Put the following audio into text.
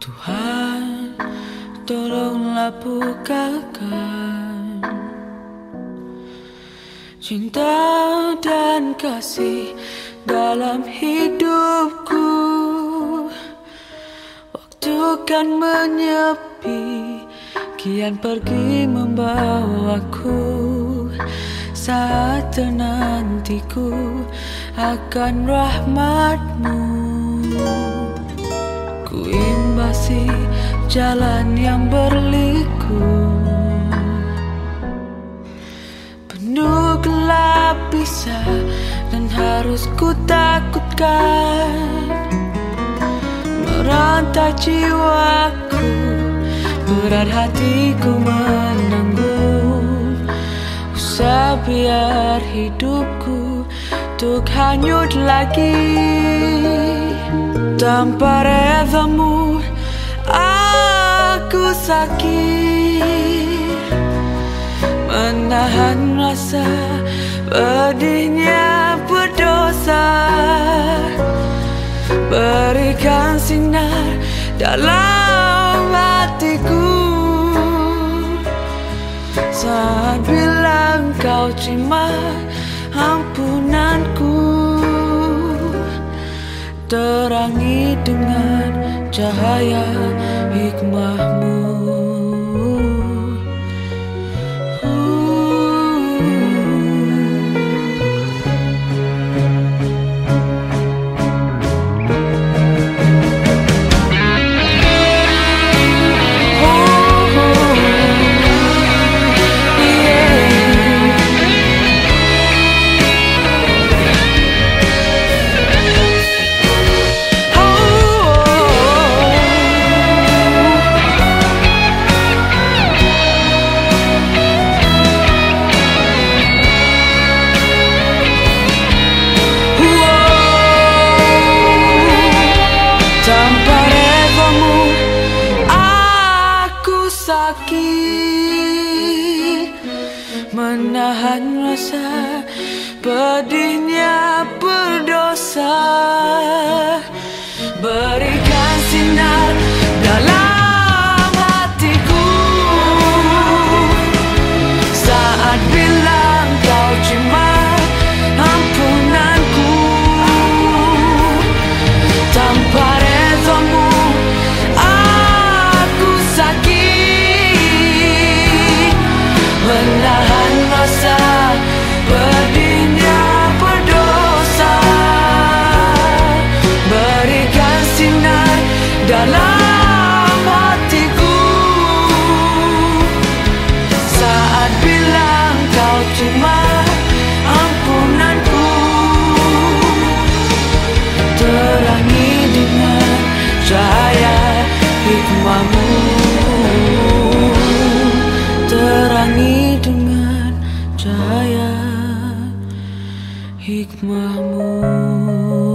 Tuhan, tolonglah bukakan cinta dan kasih dalam hidupku. Waktu kan menyepi, kian pergi membawaku. Saat tenantiku akan rahmatmu. Ku imbasi jalan yang berliku. Penuh gelap bisa dan harus ku takutkan. Merantai jiwaku Berat hatiku menanggung. Usah biar hidupku Tuk hanyut lagi. Tanpa rezamu aku sakit. Menahan rasa pedihnya berdosa. Berikan sinar dalam hatiku. Saat bilang kau terima ampunanku terangi dengan cahaya hikmahmu sakit Menahan rasa pedihnya berdosa 我